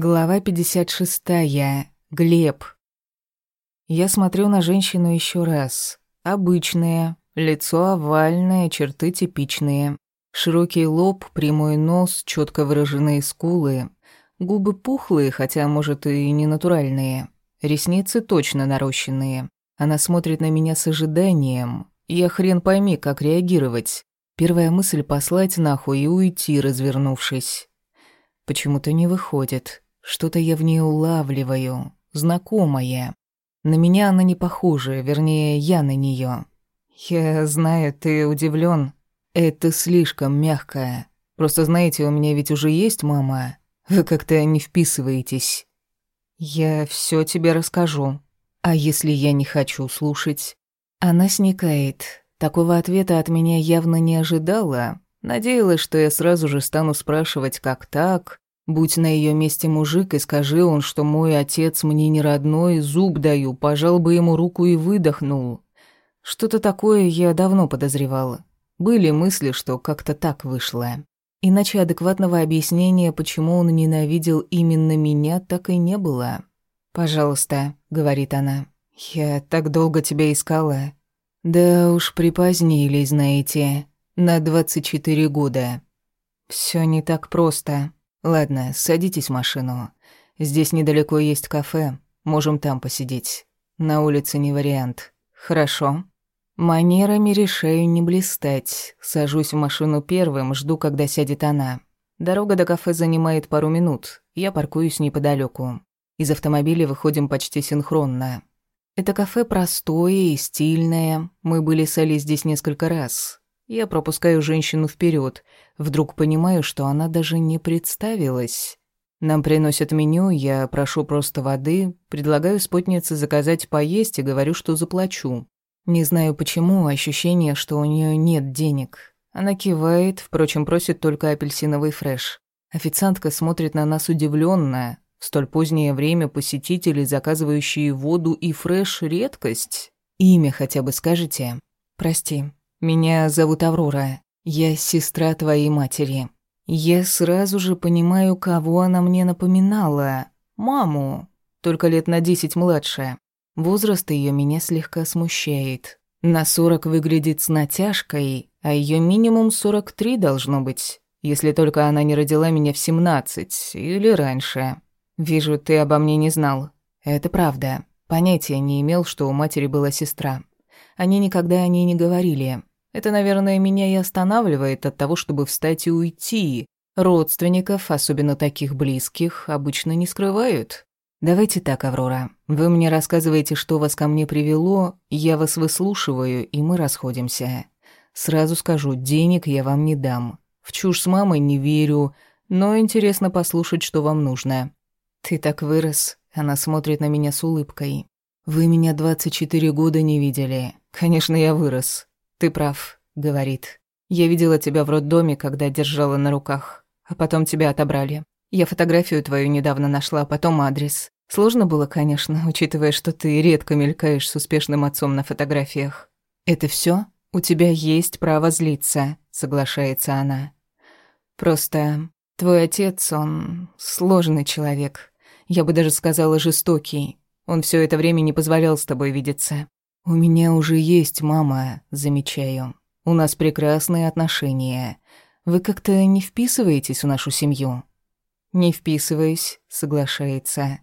Глава 56. Глеб. Я смотрю на женщину еще раз. Обычная, лицо овальное, черты типичные. Широкий лоб, прямой нос, четко выраженные скулы. Губы пухлые, хотя, может, и не натуральные. Ресницы точно нарощенные. Она смотрит на меня с ожиданием. Я хрен пойми, как реагировать. Первая мысль послать нахуй и уйти, развернувшись. Почему-то не выходит. Что-то я в ней улавливаю, знакомое. На меня она не похожа, вернее, я на нее. Я знаю, ты удивлен. Это слишком мягкое. Просто знаете, у меня ведь уже есть мама. Вы как-то не вписываетесь. Я все тебе расскажу. А если я не хочу слушать? Она сникает. Такого ответа от меня явно не ожидала. Надеялась, что я сразу же стану спрашивать, как так, Будь на ее месте мужик, и скажи он, что мой отец мне не родной, зуб даю, пожал бы ему руку и выдохнул. Что-то такое я давно подозревала. Были мысли, что как-то так вышло. Иначе адекватного объяснения, почему он ненавидел именно меня, так и не было. «Пожалуйста», — говорит она. «Я так долго тебя искала». «Да уж припозднились, знаете, на двадцать четыре года». Все не так просто», «Ладно, садитесь в машину. Здесь недалеко есть кафе, можем там посидеть. На улице не вариант. Хорошо?» Манерами решаю не блистать. Сажусь в машину первым, жду, когда сядет она. Дорога до кафе занимает пару минут. Я паркуюсь неподалеку. Из автомобиля выходим почти синхронно. Это кафе простое и стильное. Мы были с Али здесь несколько раз. Я пропускаю женщину вперед, Вдруг понимаю, что она даже не представилась. Нам приносят меню, я прошу просто воды, предлагаю спутнице заказать поесть и говорю, что заплачу. Не знаю почему, ощущение, что у нее нет денег. Она кивает, впрочем, просит только апельсиновый фреш. Официантка смотрит на нас удивленно. В столь позднее время посетители, заказывающие воду и фреш, редкость. Имя хотя бы скажете? Прости, меня зовут Аврора. Я сестра твоей матери. Я сразу же понимаю, кого она мне напоминала. Маму, только лет на десять младше. Возраст ее меня слегка смущает. На сорок выглядит с натяжкой, а ее минимум сорок три должно быть, если только она не родила меня в семнадцать или раньше. Вижу, ты обо мне не знал. Это правда. Понятия не имел, что у матери была сестра. Они никогда о ней не говорили. Это, наверное, меня и останавливает от того, чтобы встать и уйти. Родственников, особенно таких близких, обычно не скрывают. Давайте так, Аврора. Вы мне рассказываете, что вас ко мне привело, я вас выслушиваю, и мы расходимся. Сразу скажу, денег я вам не дам. В чушь с мамой не верю, но интересно послушать, что вам нужно. Ты так вырос. Она смотрит на меня с улыбкой. Вы меня 24 года не видели. Конечно, я вырос. «Ты прав», — говорит. «Я видела тебя в роддоме, когда держала на руках, а потом тебя отобрали. Я фотографию твою недавно нашла, а потом адрес. Сложно было, конечно, учитывая, что ты редко мелькаешь с успешным отцом на фотографиях. Это все? У тебя есть право злиться», — соглашается она. «Просто твой отец, он сложный человек. Я бы даже сказала, жестокий. Он все это время не позволял с тобой видеться. «У меня уже есть мама», — замечаю. «У нас прекрасные отношения. Вы как-то не вписываетесь в нашу семью?» «Не вписываюсь», — соглашается.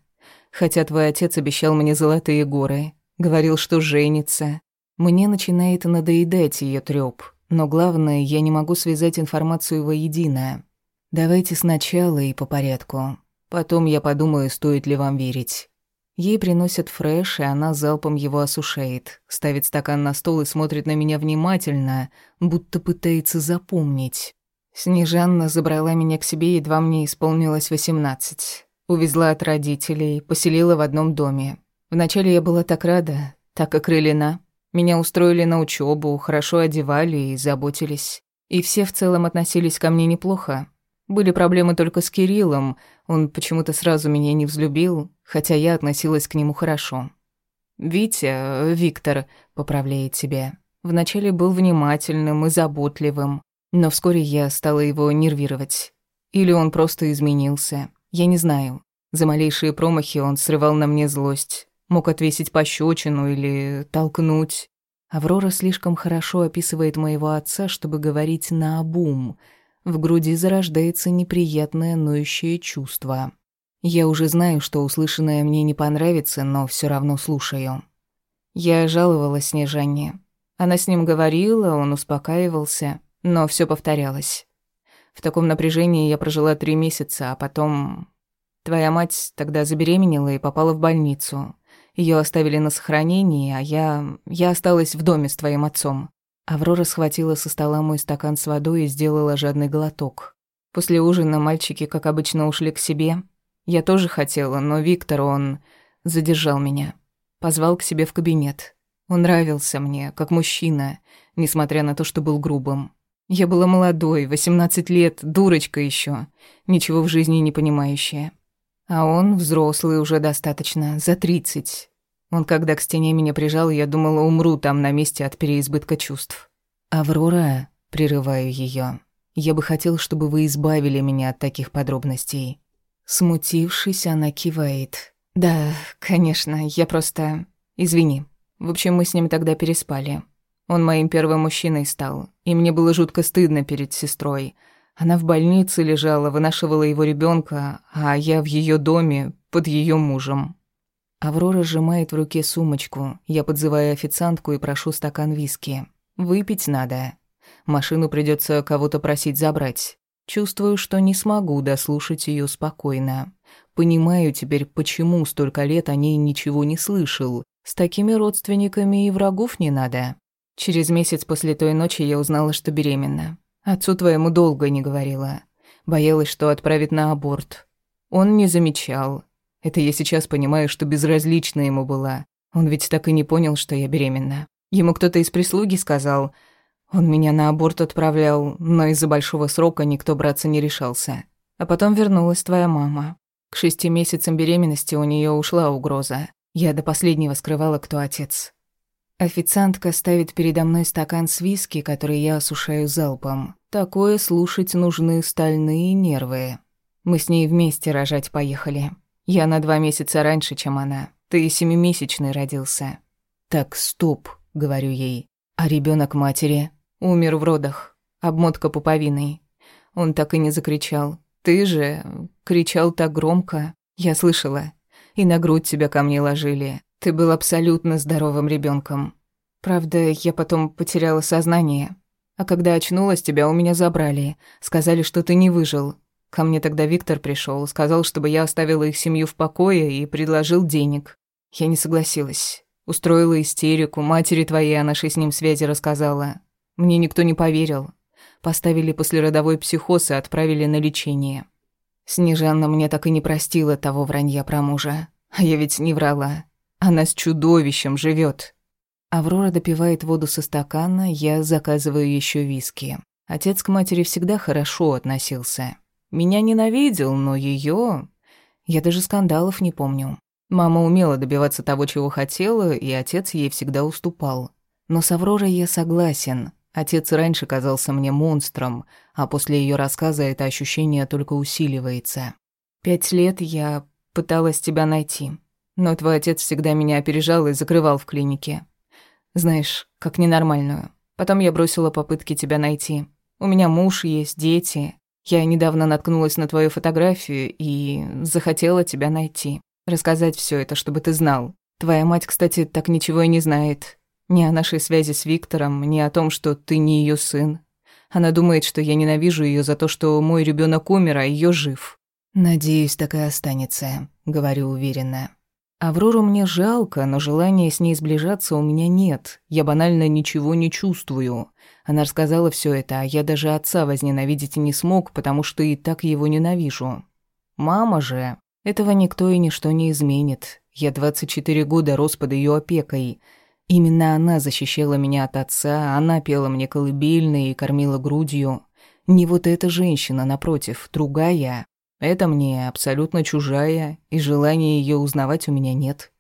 «Хотя твой отец обещал мне золотые горы. Говорил, что женится. Мне начинает надоедать ее трёп. Но главное, я не могу связать информацию воедино. Давайте сначала и по порядку. Потом я подумаю, стоит ли вам верить. Ей приносят фреш, и она залпом его осушает. Ставит стакан на стол и смотрит на меня внимательно, будто пытается запомнить. Снежанна забрала меня к себе, едва мне исполнилось восемнадцать. Увезла от родителей, поселила в одном доме. Вначале я была так рада, так окрылена. Меня устроили на учебу, хорошо одевали и заботились. И все в целом относились ко мне неплохо. Были проблемы только с Кириллом, он почему-то сразу меня не взлюбил, хотя я относилась к нему хорошо. «Витя, Виктор», — поправляет себя, вначале был внимательным и заботливым, но вскоре я стала его нервировать. Или он просто изменился, я не знаю. За малейшие промахи он срывал на мне злость. Мог отвесить пощечину или толкнуть. Аврора слишком хорошо описывает моего отца, чтобы говорить наобум. В груди зарождается неприятное ноющее чувство. Я уже знаю, что услышанное мне не понравится, но все равно слушаю. Я жаловалась Снежане. Она с ним говорила, он успокаивался, но все повторялось. В таком напряжении я прожила три месяца, а потом... Твоя мать тогда забеременела и попала в больницу. Ее оставили на сохранении, а я... Я осталась в доме с твоим отцом. Аврора схватила со стола мой стакан с водой и сделала жадный глоток. После ужина мальчики, как обычно, ушли к себе. Я тоже хотела, но Виктор, он задержал меня. Позвал к себе в кабинет. Он нравился мне, как мужчина, несмотря на то, что был грубым. Я была молодой, 18 лет, дурочка еще, ничего в жизни не понимающая. А он взрослый уже достаточно, за 30. Он когда к стене меня прижал, я думала, умру там на месте от переизбытка чувств. «Аврора», — прерываю ее, — «я бы хотел, чтобы вы избавили меня от таких подробностей». Смутившись, она кивает. «Да, конечно, я просто... Извини. В общем, мы с ним тогда переспали. Он моим первым мужчиной стал, и мне было жутко стыдно перед сестрой. Она в больнице лежала, вынашивала его ребенка, а я в ее доме под ее мужем. Аврора сжимает в руке сумочку. Я подзываю официантку и прошу стакан виски. Выпить надо. Машину придется кого-то просить забрать. Чувствую, что не смогу дослушать ее спокойно. Понимаю теперь, почему столько лет о ней ничего не слышал. С такими родственниками и врагов не надо. Через месяц после той ночи я узнала, что беременна. Отцу твоему долго не говорила. Боялась, что отправит на аборт. Он не замечал. Это я сейчас понимаю, что безразлична ему была. Он ведь так и не понял, что я беременна. Ему кто-то из прислуги сказал. Он меня на аборт отправлял, но из-за большого срока никто браться не решался. А потом вернулась твоя мама. К шести месяцам беременности у нее ушла угроза. Я до последнего скрывала, кто отец. Официантка ставит передо мной стакан с виски, который я осушаю залпом. Такое слушать нужны стальные нервы. Мы с ней вместе рожать поехали. Я на два месяца раньше, чем она. Ты семимесячный родился. Так, стоп, говорю ей. А ребенок матери умер в родах. Обмотка пуповиной. Он так и не закричал. Ты же кричал так громко. Я слышала. И на грудь тебя ко мне ложили. Ты был абсолютно здоровым ребенком. Правда, я потом потеряла сознание. А когда очнулась, тебя у меня забрали. Сказали, что ты не выжил. Ко мне тогда Виктор пришел, сказал, чтобы я оставила их семью в покое и предложил денег. Я не согласилась. Устроила истерику, матери твоей о нашей с ним связи рассказала. Мне никто не поверил. Поставили послеродовой психоз и отправили на лечение. Снежанна мне так и не простила того вранья про мужа. А я ведь не врала. Она с чудовищем живет. Аврора допивает воду со стакана, я заказываю еще виски. Отец к матери всегда хорошо относился. Меня ненавидел, но ее... Я даже скандалов не помню. Мама умела добиваться того, чего хотела, и отец ей всегда уступал. Но с Авророй я согласен. Отец раньше казался мне монстром, а после ее рассказа это ощущение только усиливается. Пять лет я пыталась тебя найти. Но твой отец всегда меня опережал и закрывал в клинике. Знаешь, как ненормальную. Потом я бросила попытки тебя найти. У меня муж есть, дети. Я недавно наткнулась на твою фотографию и захотела тебя найти. Рассказать все это, чтобы ты знал. Твоя мать, кстати, так ничего и не знает. Ни о нашей связи с Виктором, ни о том, что ты не ее сын. Она думает, что я ненавижу ее за то, что мой ребенок умер, а ее жив. Надеюсь, так и останется, говорю уверенно. Аврору мне жалко, но желания с ней сближаться у меня нет. Я банально ничего не чувствую. Она рассказала все это, а я даже отца возненавидеть не смог, потому что и так его ненавижу. Мама же... Этого никто и ничто не изменит. Я 24 года рос под ее опекой. Именно она защищала меня от отца, она пела мне колыбельные и кормила грудью. Не вот эта женщина, напротив, другая. Это мне абсолютно чужая, и желания ее узнавать у меня нет.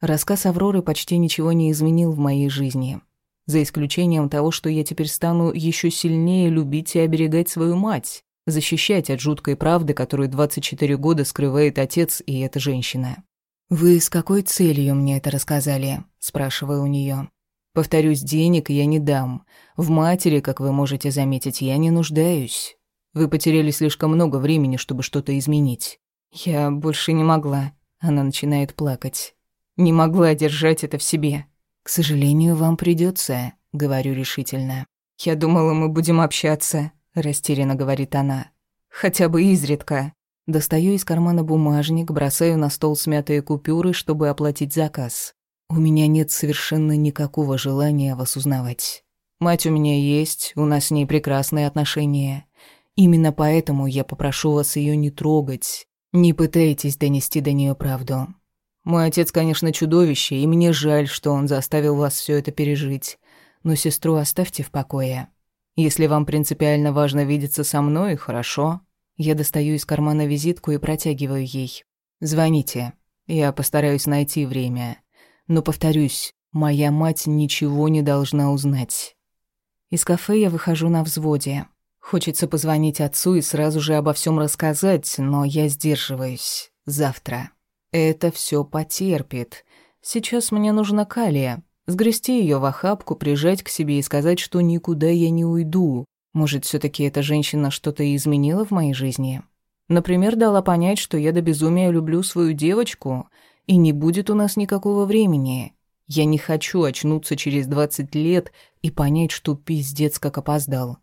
Рассказ Авроры почти ничего не изменил в моей жизни, за исключением того, что я теперь стану еще сильнее любить и оберегать свою мать. защищать от жуткой правды, которую 24 года скрывает отец и эта женщина. «Вы с какой целью мне это рассказали?» – спрашиваю у нее. «Повторюсь, денег я не дам. В матери, как вы можете заметить, я не нуждаюсь. Вы потеряли слишком много времени, чтобы что-то изменить». «Я больше не могла». Она начинает плакать. «Не могла держать это в себе». «К сожалению, вам придется, говорю решительно. «Я думала, мы будем общаться», – растерянно говорит она. «Хотя бы изредка». Достаю из кармана бумажник, бросаю на стол смятые купюры, чтобы оплатить заказ. У меня нет совершенно никакого желания вас узнавать. Мать у меня есть, у нас с ней прекрасные отношения. Именно поэтому я попрошу вас ее не трогать. Не пытайтесь донести до нее правду. Мой отец, конечно, чудовище, и мне жаль, что он заставил вас все это пережить. Но сестру оставьте в покое. Если вам принципиально важно видеться со мной, хорошо. Я достаю из кармана визитку и протягиваю ей. Звоните. Я постараюсь найти время. Но повторюсь, моя мать ничего не должна узнать. Из кафе я выхожу на взводе. Хочется позвонить отцу и сразу же обо всем рассказать, но я сдерживаюсь. Завтра. Это все потерпит. Сейчас мне нужна калия. Сгрести ее в охапку, прижать к себе и сказать, что никуда я не уйду, может, все таки эта женщина что-то изменила в моей жизни? Например, дала понять, что я до безумия люблю свою девочку, и не будет у нас никакого времени. Я не хочу очнуться через 20 лет и понять, что пиздец как опоздал.